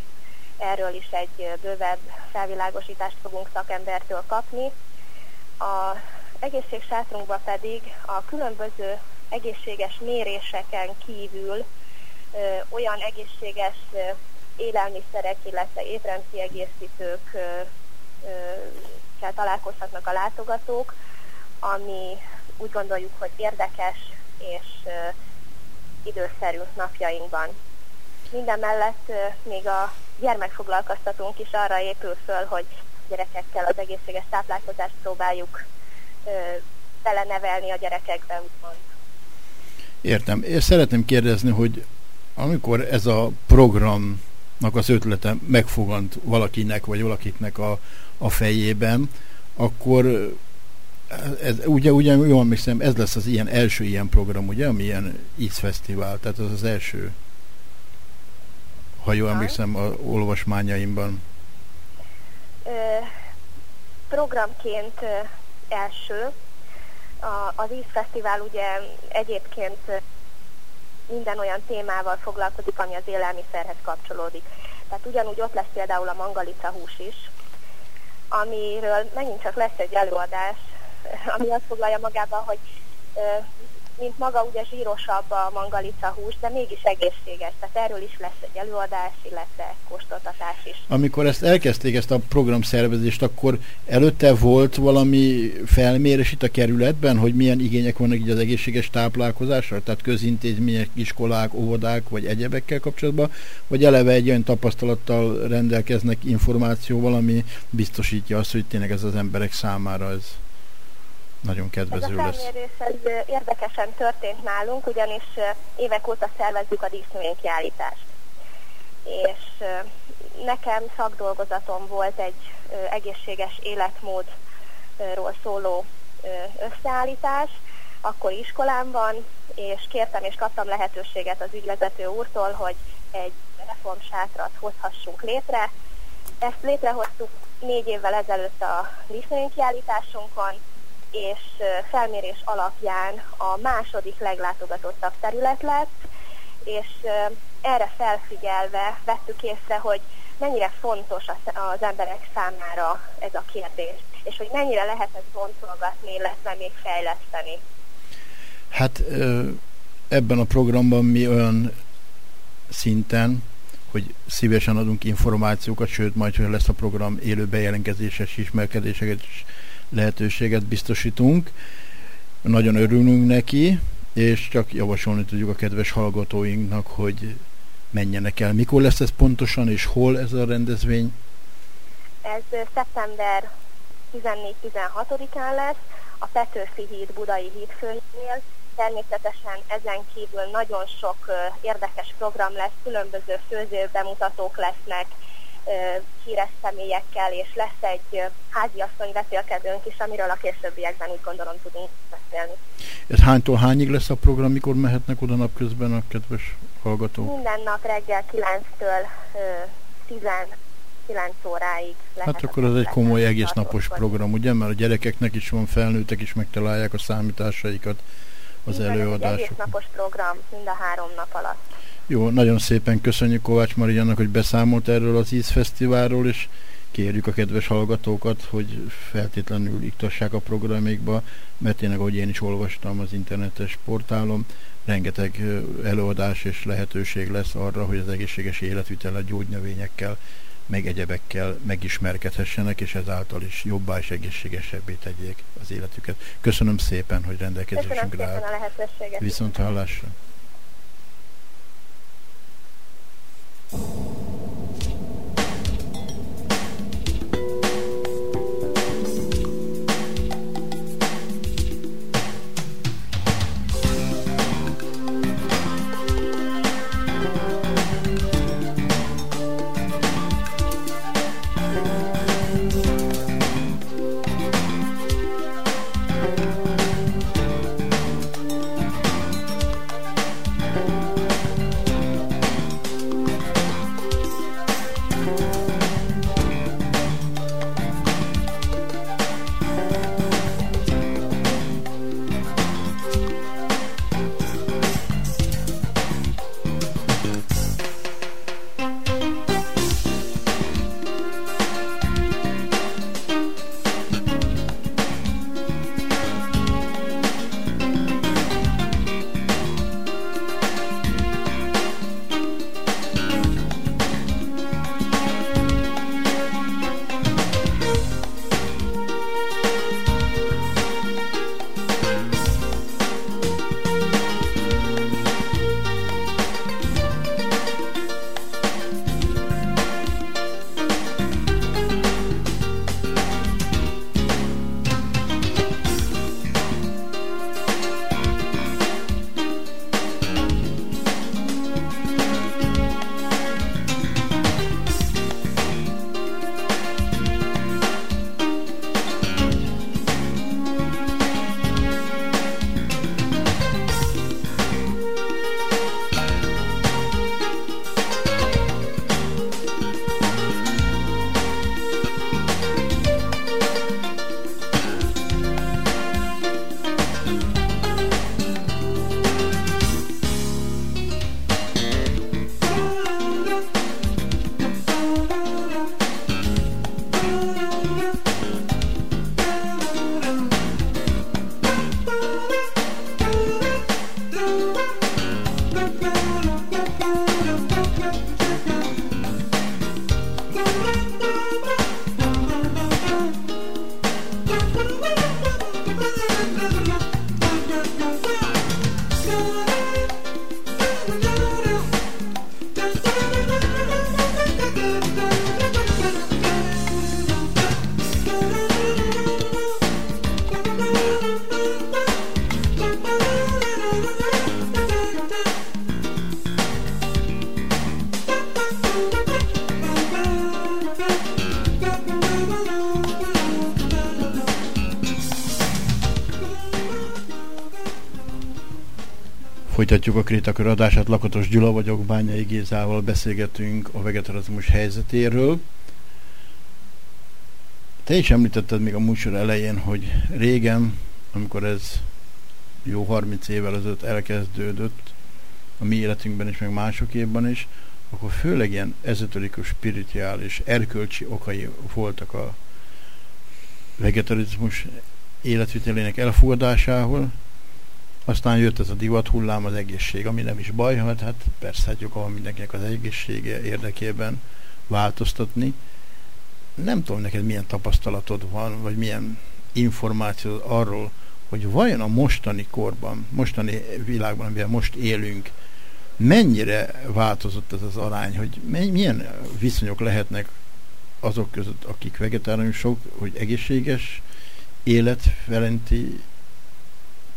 erről is egy bővebb felvilágosítást fogunk szakembertől kapni. A egészségsátrunkban pedig a különböző egészséges méréseken kívül olyan egészséges élelmiszerek, illetve étrendkiegészítőkkel találkozhatnak a látogatók, ami úgy gondoljuk, hogy érdekes és időszerű napjainkban. Minden mellett még a gyermekfoglalkoztatónk is arra épül föl, hogy gyerekekkel az egészséges táplálkozást próbáljuk belenevelni a gyerekekbe, úgymond. Értem. Én szeretném kérdezni, hogy amikor ez a programnak az ötlete megfogant valakinek, vagy valakiknek a, a fejében, akkor ez, ugye, ugye jól emlékszem, ez lesz az ilyen első ilyen program, ugye, ami ilyen IC Fesztivál, tehát az az első, ha jól emlékszem, a olvasmányaimban. Ö, programként első. A, az Ízfesztivál ugye egyébként minden olyan témával foglalkozik, ami az élelmiszerhez kapcsolódik. Tehát ugyanúgy ott lesz például a mangalica hús is, amiről megint csak lesz egy előadás, ami azt foglalja magába, hogy mint maga ugye zsírosabb a mangalica hús, de mégis egészséges. Tehát erről is lesz egy előadás, illetve kóstoltatás is. Amikor ezt elkezdték, ezt a programszervezést, akkor előtte volt valami felmérés itt a kerületben, hogy milyen igények vannak így az egészséges táplálkozásra? Tehát közintézmények, iskolák, óvodák vagy egyebekkel kapcsolatban? Vagy eleve egy olyan tapasztalattal rendelkeznek információval, ami biztosítja azt, hogy tényleg ez az emberek számára ez nagyon kedvező ez a felmérés ez érdekesen történt nálunk, ugyanis évek óta szervezzük a dísznövénykiállítást. És nekem szakdolgozatom volt egy egészséges életmódról szóló összeállítás, akkor iskolámban, és kértem és kaptam lehetőséget az ügyvezető úrtól, hogy egy reformsátrat hozhassunk létre. Ezt létrehoztuk négy évvel ezelőtt a dísznövénykiállításunkon, és felmérés alapján a második leglátogatottabb terület lett, és erre felfigyelve vettük észre, hogy mennyire fontos az emberek számára ez a kérdés, és hogy mennyire lehet ezt bontolgatni, illetve még fejleszteni. Hát ebben a programban mi olyan szinten, hogy szívesen adunk információkat, sőt, majd, hogy lesz a program élő bejelentkezéses ismerkedéseket is lehetőséget biztosítunk. Nagyon örülünk neki, és csak javasolni tudjuk a kedves hallgatóinknak, hogy menjenek el. Mikor lesz ez pontosan, és hol ez a rendezvény? Ez szeptember 14-16-án lesz a Petőfi híd Budai hídfőjénél, természetesen ezen kívül nagyon sok érdekes program lesz, különböző főző lesznek, híres személyekkel, és lesz egy háziasszony vetélkedőnk is, amiről a későbbiekben úgy gondolom tudunk beszélni. Ez hánytól hányig lesz a program, mikor mehetnek oda napközben a kedves hallgatók? Minden nap reggel 9-től 19 óráig lehet. Hát akkor ez egy komoly egész napos program, ugye? Mert a gyerekeknek is van, felnőttek is megtalálják a számításaikat az előadások. Egy egész napos program, mind a három nap alatt. Jó, nagyon szépen köszönjük Kovács Mariannak, hogy beszámolt erről az ízfesztiválról, és kérjük a kedves hallgatókat, hogy feltétlenül iktassák a programékba, mert tényleg, ahogy én is olvastam az internetes portálon, rengeteg előadás és lehetőség lesz arra, hogy az egészséges életvitellel gyógynövényekkel, meg egyebekkel megismerkedhessenek, és ezáltal is jobbá és egészségesebbé tegyék az életüket. Köszönöm szépen, hogy rendelkezésünkre állt. Viszont hallásra. you Folytatjuk a Krétakör adását, Lakatos Gyula vagyok, Bányai Gézával beszélgetünk a vegetarizmus helyzetéről. Te is említetted még a műsor elején, hogy régen, amikor ez jó 30 évvel ezelőtt elkezdődött, a mi életünkben is, meg mások évben is, akkor főleg ilyen ezoterikus, spirituális, erkölcsi okai voltak a vegetarizmus életvitelének elfogadásához, aztán jött ez a divat hullám, az egészség, ami nem is baj, hát, hát persze hát jogom van mindenkinek az egészsége érdekében változtatni. Nem tudom neked milyen tapasztalatod van, vagy milyen információ arról, hogy vajon a mostani korban, mostani világban, amiben most élünk, mennyire változott ez az arány, hogy milyen viszonyok lehetnek azok között, akik vegetáriánusok, hogy egészséges élet felenti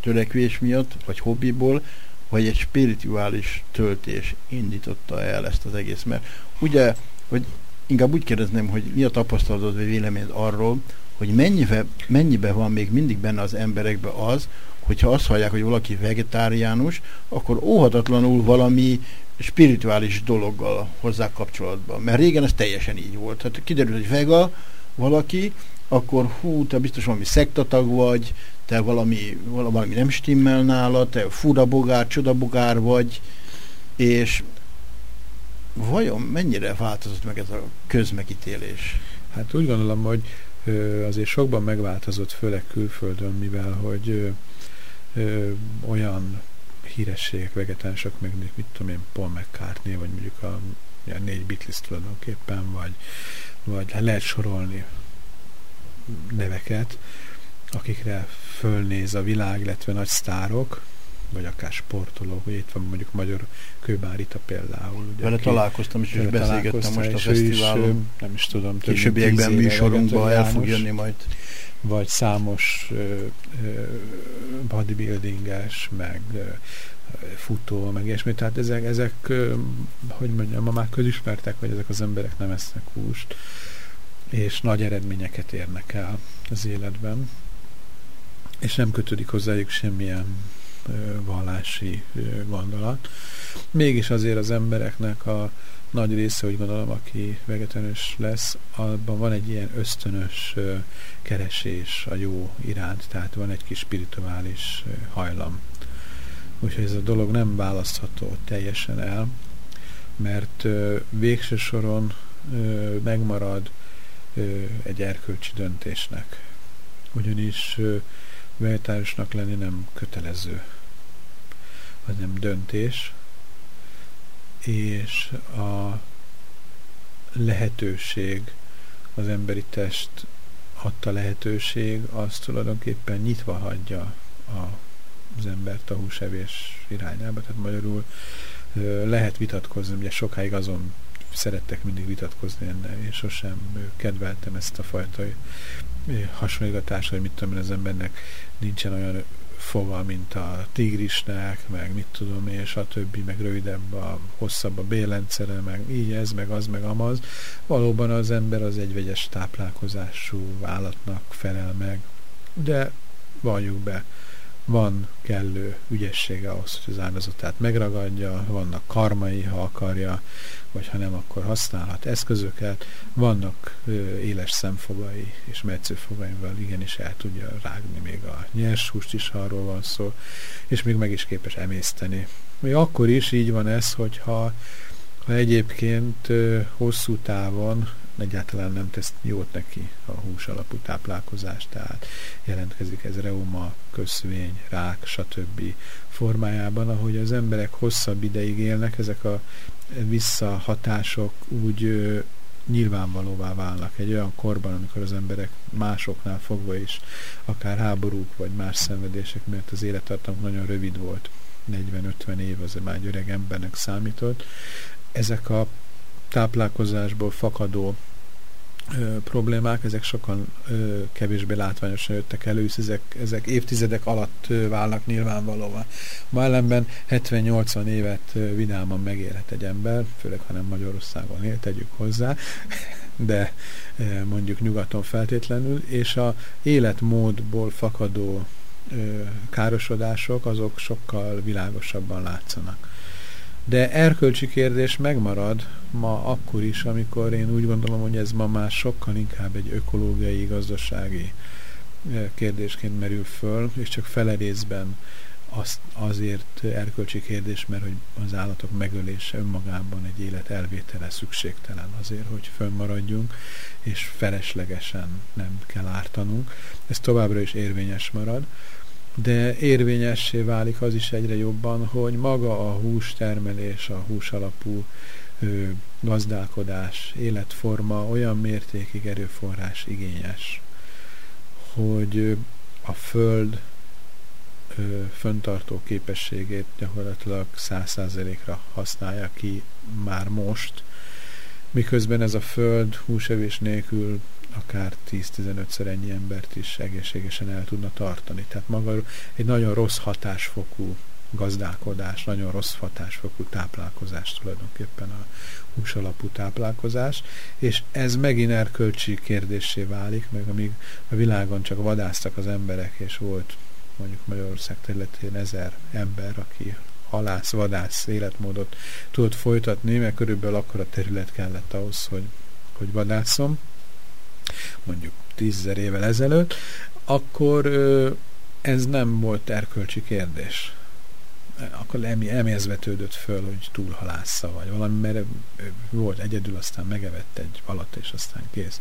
törekvés miatt, vagy hobbiból, vagy egy spirituális töltés indította el ezt az egész. Mert ugye, hogy inkább úgy kérdezném, hogy mi a tapasztalatod vagy véleményed arról, hogy mennyibe, mennyibe van még mindig benne az emberekbe az, hogyha azt hallják, hogy valaki vegetáriánus, akkor óhatatlanul valami spirituális dologgal hozzá kapcsolatban. Mert régen ez teljesen így volt. Hát kiderült, hogy vega valaki, akkor hú, te biztos valami szektatag vagy, te valami, valami nem stimmel nála, te furabogár, csodabogár vagy, és vajon mennyire változott meg ez a közmegítélés? Hát úgy gondolom, hogy azért sokban megváltozott, főleg külföldön, mivel hogy olyan hírességek, vegetánsok, meg mit tudom én, Paul McCartney, vagy mondjuk a ja, négy Beatles tulajdonképpen, vagy, vagy lehet sorolni neveket, akikre fölnéz a világ, illetve nagy sztárok, vagy akár sportolók, hogy itt van mondjuk Magyar Kőbárita például. Ugye, vele találkoztam is, és beszélgettem most a fesztiválon. Is, nem is tudom, későbbiekben műsorunkba el fog jönni majd. Vagy számos uh, uh, bodybuildinges, meg futó, meg ilyesmi. Tehát ezek, ezek hogy mondjam, ma már közismertek, hogy ezek az emberek nem esznek húst, és nagy eredményeket érnek el az életben és nem kötődik hozzájuk semmilyen vallási gondolat. Mégis azért az embereknek a nagy része, úgy gondolom, aki vegetánus lesz, abban van egy ilyen ösztönös keresés a jó iránt, tehát van egy kis spirituális hajlam. Úgyhogy ez a dolog nem választható teljesen el, mert végső soron megmarad egy erkölcsi döntésnek. Ugyanis vegetárisnak lenni nem kötelező, hanem döntés, és a lehetőség, az emberi test adta lehetőség, az tulajdonképpen nyitva hagyja a, az embert a húsevés irányába. Tehát magyarul lehet vitatkozni, ugye sokáig azon szerettek mindig vitatkozni enne, és sosem kedveltem ezt a fajta hasonlítás, hogy mit tudom én, az embernek nincsen olyan foga, mint a tigrisnek, meg mit tudom én, és a többi, meg rövidebb, a hosszabb a bélencere, meg így ez, meg az, meg amaz. Valóban az ember az egy vegyes táplálkozású állatnak felel meg, de valljuk be, van kellő ügyessége ahhoz, hogy az áldozatát megragadja, vannak karmai, ha akarja, vagy ha nem, akkor használhat eszközöket, vannak ö, éles szemfogai és metszőfogaival igenis el tudja rágni még a nyers húst is, ha arról van szó, és még meg is képes emészteni. Még akkor is így van ez, hogyha ha egyébként ö, hosszú távon egyáltalán nem tesz jót neki a hús alapú táplálkozás, tehát jelentkezik ez reuma, köszvény, rák, stb. formájában, ahogy az emberek hosszabb ideig élnek, ezek a visszahatások úgy ö, nyilvánvalóvá válnak egy olyan korban, amikor az emberek másoknál fogva is, akár háborúk vagy más szenvedések miatt az élettartamuk nagyon rövid volt, 40-50 év az már egy öreg embernek számított. Ezek a táplálkozásból fakadó ö, problémák, ezek sokan ö, kevésbé látványosan jöttek elő, ezek, ezek évtizedek alatt ö, válnak nyilvánvalóan. Ma ellenben 70-80 évet ö, vidáman megélhet egy ember, főleg ha nem Magyarországon él, tegyük hozzá, *laughs* de ö, mondjuk nyugaton feltétlenül, és a életmódból fakadó károsodások, azok sokkal világosabban látszanak. De erkölcsi kérdés megmarad ma akkor is, amikor én úgy gondolom, hogy ez ma már sokkal inkább egy ökológiai, gazdasági eh, kérdésként merül föl, és csak fele részben azt azért erkölcsi kérdés, mert hogy az állatok megölése önmagában egy élet elvétele szükségtelen azért, hogy fönnmaradjunk, és feleslegesen nem kell ártanunk. Ez továbbra is érvényes marad de érvényessé válik az is egyre jobban, hogy maga a hústermelés, a hús alapú ö, gazdálkodás, életforma olyan mértékig erőforrás igényes, hogy a föld ö, föntartó képességét gyakorlatilag száz százalékra használja ki már most, miközben ez a föld húsevés nélkül akár 10-15-szer ennyi embert is egészségesen el tudna tartani. Tehát maga egy nagyon rossz hatásfokú gazdálkodás, nagyon rossz hatásfokú táplálkozás tulajdonképpen a húsalapú táplálkozás, és ez megint erkölcsi kérdésé válik, meg amíg a világon csak vadásztak az emberek, és volt mondjuk Magyarország területén ezer ember, aki halász, vadász életmódot tudott folytatni, mert körülbelül akkor a terület kellett ahhoz, hogy, hogy vadászom, mondjuk tízzer évvel ezelőtt, akkor ez nem volt erkölcsi kérdés akkor eméhez vetődött föl, hogy túlhalásza, vagy valami, mert volt egyedül, aztán megevett egy alatt, és aztán kész.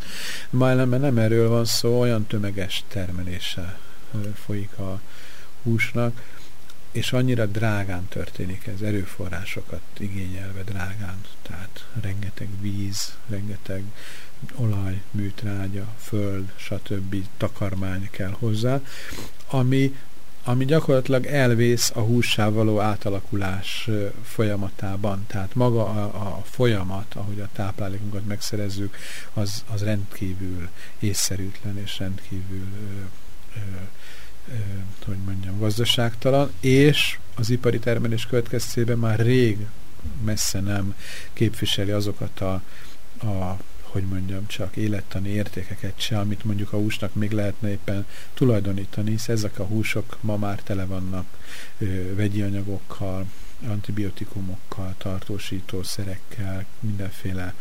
Ma ellenben nem erről van szó, olyan tömeges termelése folyik a húsnak, és annyira drágán történik ez, erőforrásokat igényelve drágán, tehát rengeteg víz, rengeteg olaj, műtrágya, föld, stb. takarmány kell hozzá, ami ami gyakorlatilag elvész a hússá való átalakulás folyamatában. Tehát maga a, a folyamat, ahogy a táplálékunkat megszerezzük, az, az rendkívül észszerűtlen és rendkívül ö, ö, hogy mondjam, gazdaságtalan, és az ipari termelés következtében már rég messze nem képviseli azokat a, a hogy mondjam, csak élettani értékeket se, amit mondjuk a húsnak még lehetne éppen tulajdonítani, hisz ezek a húsok ma már tele vannak ö, vegyi anyagokkal, antibiotikumokkal, tartósítószerekkel, mindenféle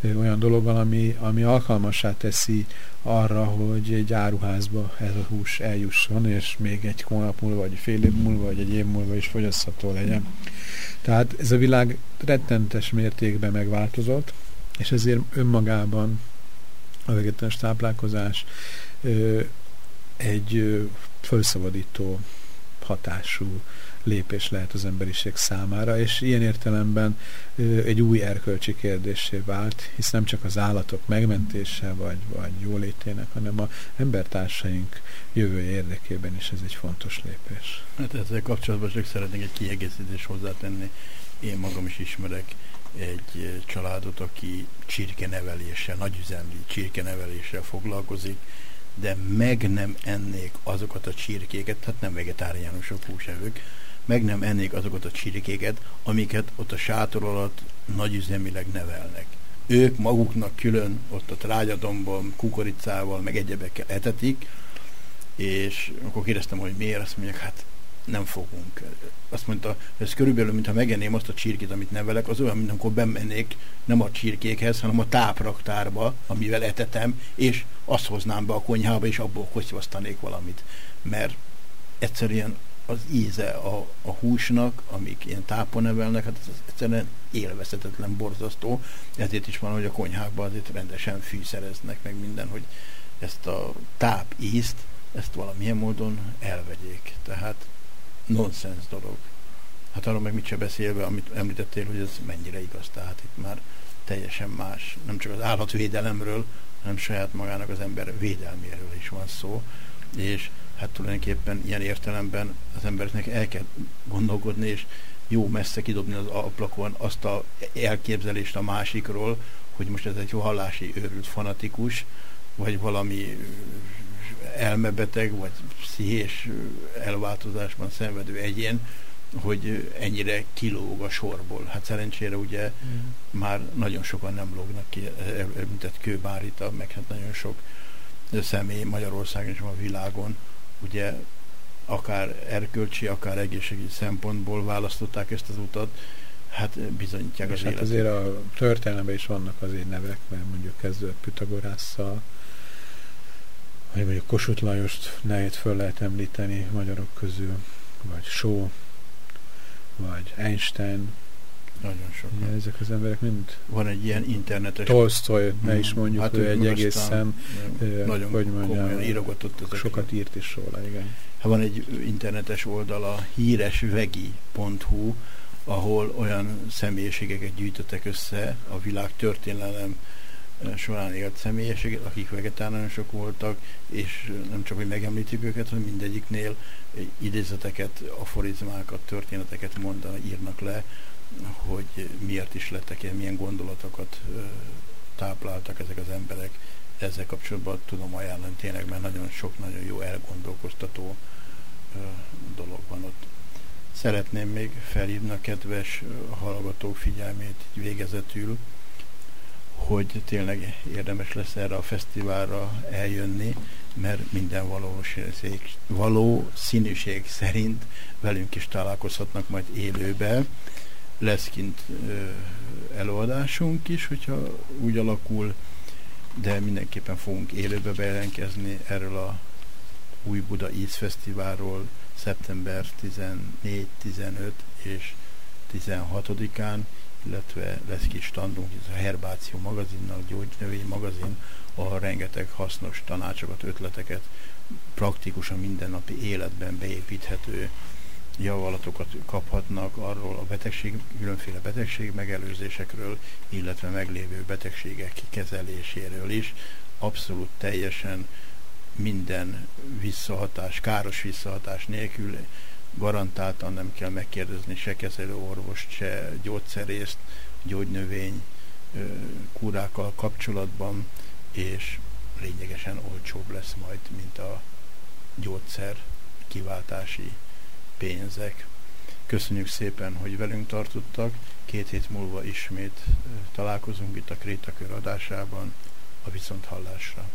olyan dologgal, ami, ami alkalmasá teszi arra, hogy egy áruházba ez a hús eljusson, és még egy hónap múlva, vagy fél év múlva, vagy egy év múlva is fogyasztható legyen. Tehát ez a világ rettentes mértékben megváltozott, és ezért önmagában a vegetáris táplálkozás egy felszabadító hatású lépés lehet az emberiség számára, és ilyen értelemben egy új erkölcsi kérdésé vált, hisz nem csak az állatok megmentése vagy, vagy jólétének, hanem a embertársaink jövője érdekében is ez egy fontos lépés. Hát ezzel kapcsolatban csak szeretnék egy kiegészítés hozzátenni. Én magam is ismerek egy családot, aki csirkeneveléssel, nagyüzemű csirkeneveléssel foglalkozik, de meg nem ennék azokat a csirkéket, hát nem vegetáriánusok, húsevők, meg nem ennék azokat a csirkéket, amiket ott a sátor alatt nagyüzemileg nevelnek. Ők maguknak külön ott a trágyadomban, kukoricával, meg egyebekkel etetik, és akkor kérdeztem, hogy miért, azt mondják, hát nem fogunk. Azt mondta, ez körülbelül, mintha megenném azt a csirkét, amit nevelek, az olyan, mint amikor bemennék nem a csirkékhez, hanem a tápraktárba, amivel etetem, és azt hoznám be a konyhába, és abból kosztvasztanék valamit. Mert egyszerűen az íze a, a húsnak, amik ilyen tápon nevelnek, hát ez egyszerűen élvezetetlen, borzasztó. Ezért is van, hogy a konyhákban azért rendesen fűszereznek meg minden, hogy ezt a táp ízt, ezt valamilyen módon elvegyék. Tehát nonsens dolog. Hát arról meg mit se beszélve, amit említettél, hogy ez mennyire igaz. Tehát itt már teljesen más. Nem csak az állatvédelemről, hanem saját magának az ember védelméről is van szó. És hát tulajdonképpen ilyen értelemben az embernek el kell gondolkodni, és jó messze kidobni az ablakon azt a elképzelést a másikról, hogy most ez egy hallási őrült fanatikus, vagy valami elmebeteg, vagy pszichés elváltozásban szenvedő egyén, hogy ennyire kilóg a sorból. Hát szerencsére ugye mm. már nagyon sokan nem lógnak ki, mint egy kőbárita, meg hát nagyon sok személy Magyarországon és a világon ugye akár erkölcsi, akár egészségügyi szempontból választották ezt az utat, hát bizonyítják az hát azért a történelemben is vannak azért nevek, mert mondjuk kezdődött Pythagorásszal, vagy mondjuk Kossuth Lajost nehéz föl lehet említeni magyarok közül, vagy Só, vagy Einstein. Nagyon sok. Ja, ezek az emberek mind... Van egy ilyen internetes... Tolstoy, ne is mm. mondjuk, hát ő egy egészen, nagyon hogy mondjam, írogatott ezek. Sokat írt is róla, igen. Hát van egy internetes oldala, híresvegi.hu, ahol olyan személyiségeket gyűjtöttek össze a világ történelem során élt személyeseket, akik vegetáriánusok voltak, és nem csak, hogy megemlítjük őket, hanem mindegyiknél idézeteket, aforizmákat, történeteket mondanak, írnak le, hogy miért is lettek ilyen, milyen gondolatokat tápláltak ezek az emberek, ezzel kapcsolatban tudom ajánlani tényleg, mert nagyon sok, nagyon jó elgondolkoztató dolog van ott. Szeretném még felhívni a kedves hallgatók figyelmét végezetül, hogy tényleg érdemes lesz erre a fesztiválra eljönni, mert minden valószínűség, valószínűség szerint velünk is találkozhatnak majd élőbe. Lesz kint előadásunk is, hogyha úgy alakul, de mindenképpen fogunk élőbe bejelentkezni erről a Új Buda Íz Fesztiválról szeptember 14, 15 és 16-án, illetve lesz kis standunk, ez a Herbáció magazinnak, gyógynövény magazin, ahol rengeteg hasznos tanácsokat, ötleteket, praktikusan mindennapi életben beépíthető javalatokat kaphatnak arról a betegség, különféle betegség megelőzésekről, illetve meglévő betegségek kezeléséről is. Abszolút teljesen minden visszahatás, káros visszahatás nélkül garantáltan nem kell megkérdezni se kezelő orvost, se gyógyszerészt, gyógynövény kúrákkal kapcsolatban, és lényegesen olcsóbb lesz majd, mint a gyógyszer kiváltási pénzek. Köszönjük szépen, hogy velünk tartottak. Két hét múlva ismét találkozunk itt a Krétakör adásában a Viszonthallásra.